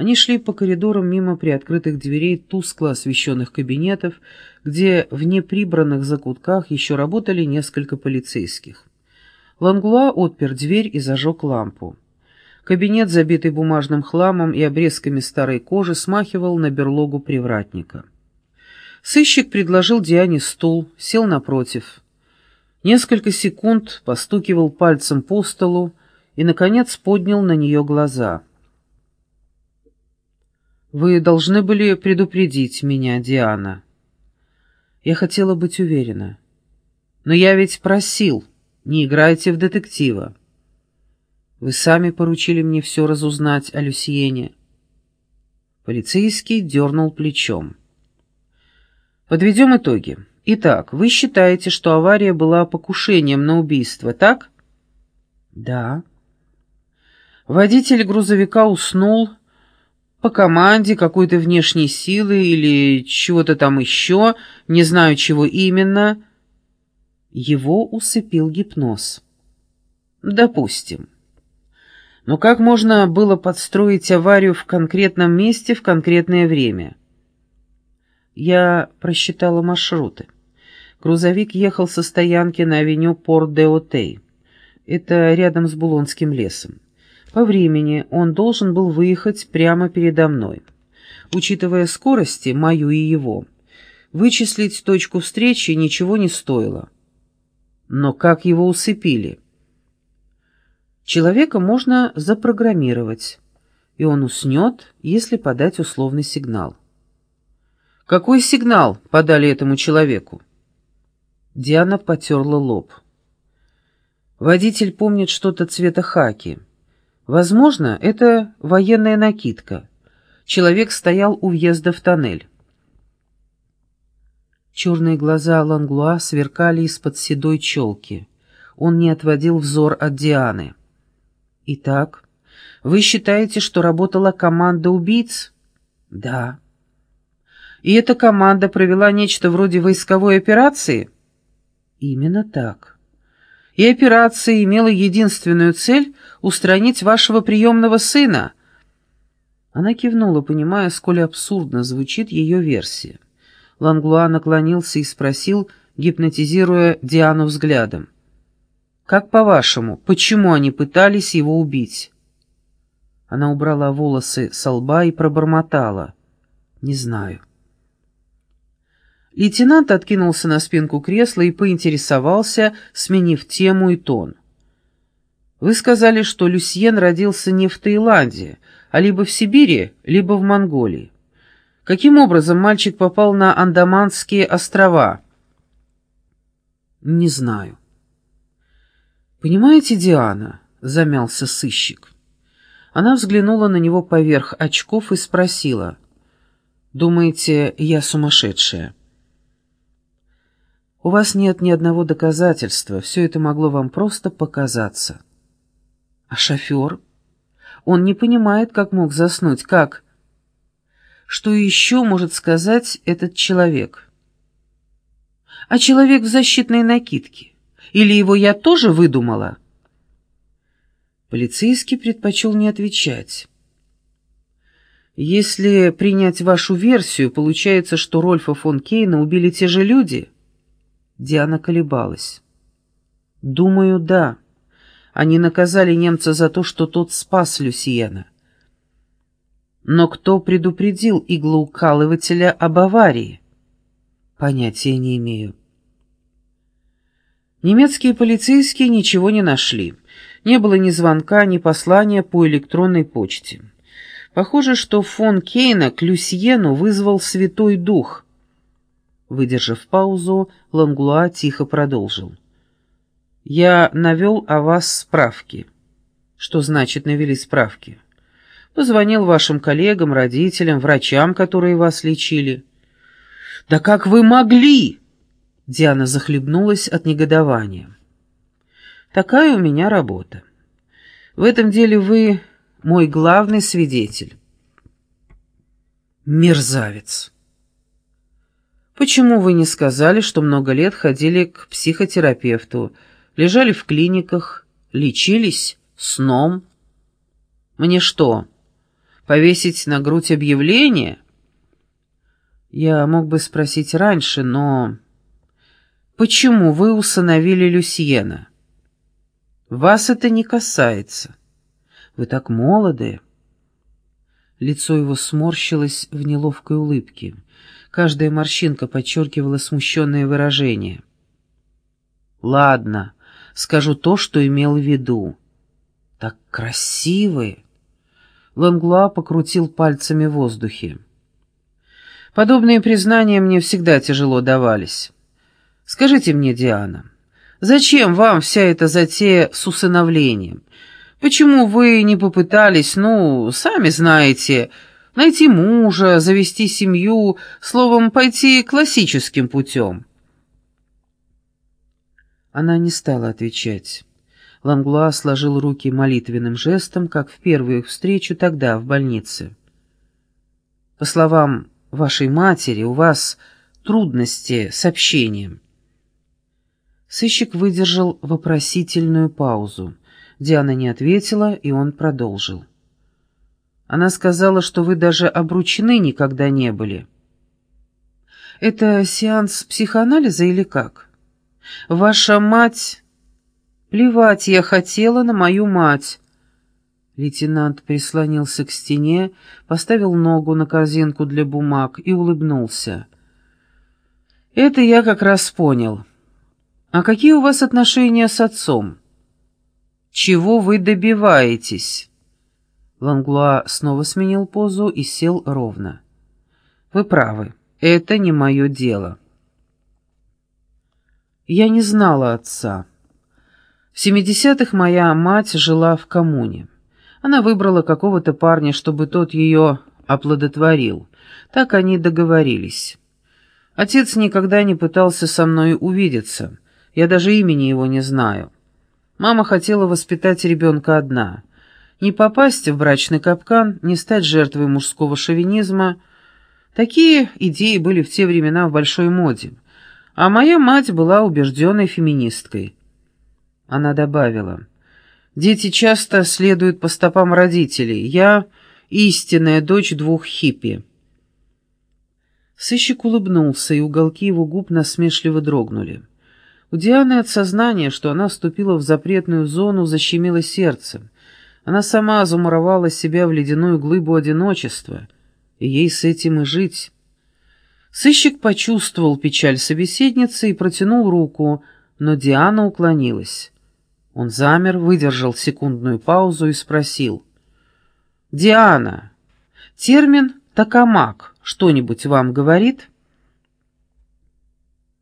Они шли по коридорам мимо приоткрытых дверей тускло освещенных кабинетов, где в неприбранных закутках еще работали несколько полицейских. Ланглуа отпер дверь и зажег лампу. Кабинет, забитый бумажным хламом и обрезками старой кожи, смахивал на берлогу привратника. Сыщик предложил Диане стул, сел напротив. Несколько секунд постукивал пальцем по столу и, наконец, поднял на нее глаза. «Вы должны были предупредить меня, Диана». Я хотела быть уверена. «Но я ведь просил, не играйте в детектива». Вы сами поручили мне все разузнать о Люсьене. Полицейский дернул плечом. Подведем итоги. Итак, вы считаете, что авария была покушением на убийство, так? Да. Водитель грузовика уснул по команде какой-то внешней силы или чего-то там еще, не знаю чего именно. Его усыпил гипноз. Допустим. Но как можно было подстроить аварию в конкретном месте в конкретное время? Я просчитала маршруты. Грузовик ехал со стоянки на авеню Порт-де-Отей. Это рядом с Булонским лесом. По времени он должен был выехать прямо передо мной. Учитывая скорости, мою и его, вычислить точку встречи ничего не стоило. Но как его усыпили? Человека можно запрограммировать, и он уснет, если подать условный сигнал. Какой сигнал подали этому человеку? Диана потерла лоб. Водитель помнит что-то цвета хаки. Возможно, это военная накидка. Человек стоял у въезда в тоннель. Черные глаза Ланглуа сверкали из-под седой челки. Он не отводил взор от Дианы. Итак, вы считаете, что работала команда убийц? Да. И эта команда провела нечто вроде войсковой операции? Именно так. И операция имела единственную цель — устранить вашего приемного сына. Она кивнула, понимая, сколь абсурдно звучит ее версия. Ланглуа наклонился и спросил, гипнотизируя Диану взглядом. Как по-вашему, почему они пытались его убить?» Она убрала волосы со лба и пробормотала. «Не знаю». Лейтенант откинулся на спинку кресла и поинтересовался, сменив тему и тон. «Вы сказали, что Люсьен родился не в Таиланде, а либо в Сибири, либо в Монголии. Каким образом мальчик попал на Андаманские острова?» «Не знаю». «Понимаете, Диана?» — замялся сыщик. Она взглянула на него поверх очков и спросила. «Думаете, я сумасшедшая?» «У вас нет ни одного доказательства, все это могло вам просто показаться». «А шофер?» «Он не понимает, как мог заснуть, как...» «Что еще может сказать этот человек?» «А человек в защитной накидке?» Или его я тоже выдумала?» Полицейский предпочел не отвечать. «Если принять вашу версию, получается, что Рольфа фон Кейна убили те же люди?» Диана колебалась. «Думаю, да. Они наказали немца за то, что тот спас Люсиена. Но кто предупредил иглоукалывателя об аварии? Понятия не имею. Немецкие полицейские ничего не нашли. Не было ни звонка, ни послания по электронной почте. Похоже, что фон Кейна к Люсьену вызвал Святой Дух. Выдержав паузу, Лангуа тихо продолжил. «Я навел о вас справки». «Что значит навели справки?» «Позвонил вашим коллегам, родителям, врачам, которые вас лечили». «Да как вы могли?» Диана захлебнулась от негодования. «Такая у меня работа. В этом деле вы мой главный свидетель». «Мерзавец!» «Почему вы не сказали, что много лет ходили к психотерапевту, лежали в клиниках, лечились сном?» «Мне что, Повесить на грудь объявление? Я мог бы спросить раньше, но... Почему вы усыновили Люсьена? Вас это не касается. Вы так молоды. Лицо его сморщилось в неловкой улыбке. Каждая морщинка подчеркивала смущенное выражение. «Ладно, скажу то, что имел в виду. Так красивые!» Ланглуа покрутил пальцами в воздухе. «Подобные признания мне всегда тяжело давались. Скажите мне, Диана, зачем вам вся эта затея с усыновлением? Почему вы не попытались, ну, сами знаете, найти мужа, завести семью, словом, пойти классическим путем?» Она не стала отвечать. Ланглуа сложил руки молитвенным жестом, как в первую их встречу тогда, в больнице. «По словам вашей матери, у вас трудности с общением». Сыщик выдержал вопросительную паузу. Диана не ответила, и он продолжил. Она сказала, что вы даже обручены никогда не были. Это сеанс психоанализа или как? Ваша мать... Плевать я хотела на мою мать. Лейтенант прислонился к стене, поставил ногу на корзинку для бумаг и улыбнулся. «Это я как раз понял. А какие у вас отношения с отцом?» Чего вы добиваетесь?» Ланглуа снова сменил позу и сел ровно. «Вы правы, это не мое дело». Я не знала отца. В семидесятых моя мать жила в коммуне. Она выбрала какого-то парня, чтобы тот ее оплодотворил. Так они договорились. Отец никогда не пытался со мной увидеться. Я даже имени его не знаю. Мама хотела воспитать ребенка одна. Не попасть в брачный капкан, не стать жертвой мужского шовинизма. Такие идеи были в те времена в большой моде. А моя мать была убежденной феминисткой. Она добавила, «Дети часто следуют по стопам родителей. Я истинная дочь двух хиппи». Сыщик улыбнулся, и уголки его губ насмешливо дрогнули. У Дианы от сознания, что она вступила в запретную зону, защемило сердце. Она сама замуровала себя в ледяную глыбу одиночества, и ей с этим и жить. Сыщик почувствовал печаль собеседницы и протянул руку, но Диана уклонилась. Он замер, выдержал секундную паузу и спросил. «Диана, термин «токамак» что-нибудь вам говорит?»